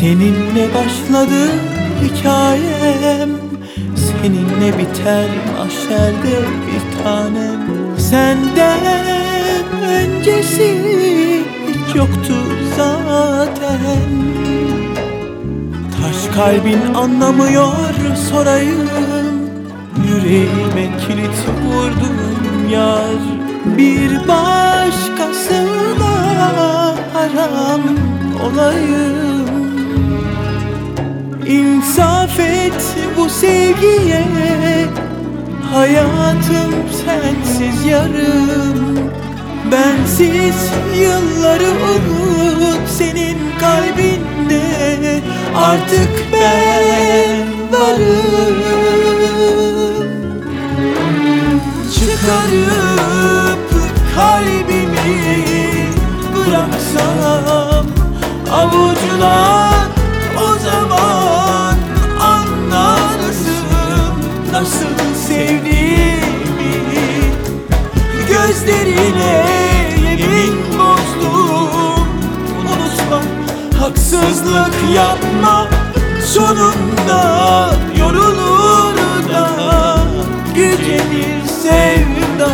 Seninle başladı hikayem. Seninle biter mahşerde bir tanem. Senden öncesi hiç yoktu zaten. Taş kalbin anlamıyor sorayım. Yüreğime kilit vurdum yar. Bir başkasına haram olayım İnsaf et bu sevgiye. Hayatım sensiz yarım. Bensiz yılları unut Senin kalbinde. Artık ben varım. Çıkarıp kalbimi bıraksam avucuna Gözlerine yemin bozdum? Unutma haksızlık yapma sonunda yorulur da. Gücenir sevda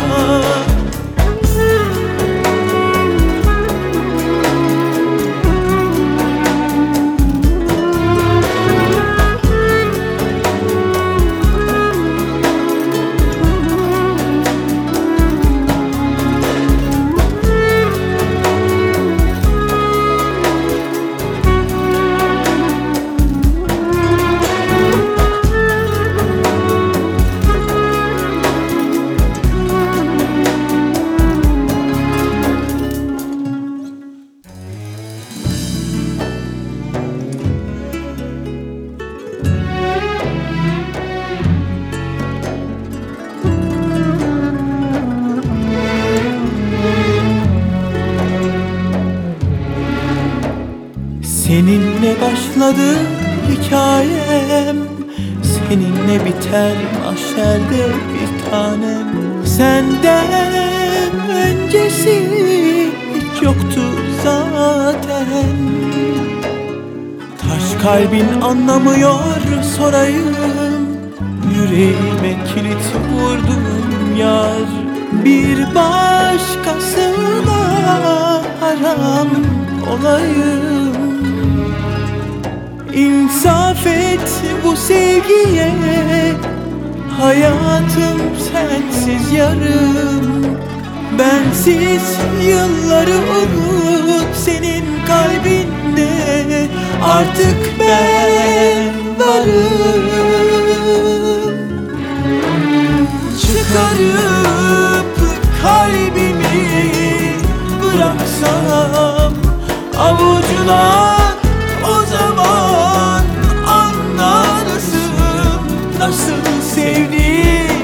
Seninle başladı hikayem. Seninle biter mahşerde bir tanem. Senden öncesi hiç yoktu zaten. Taş kalbin anlamıyor sorayım. Yüreğime kilit vurdum yar. Bir başkasına haram olayım İnsaf et bu sevgiye. Hayatım sensiz yarım. Bensiz yılları unut Senin kalbinde. Artık ben varım. Çıkarıp kalbimi bıraksam avucuna o zaman sevdiğimi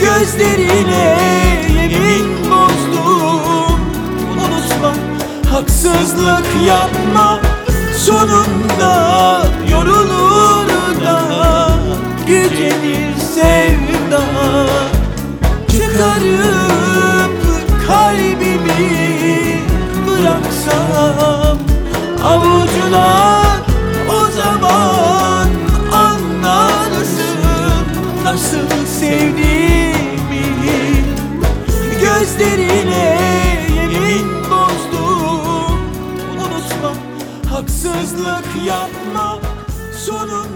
Gözlerine yemin bozdum. Unutma haksızlık yapma sonunda yorulur da gücenir sevda. Çıkarıp kalbimi bıraksam avucuna sevdiğimi Gözlerine yemin bozdum. Unutma haksızlık yapma sonu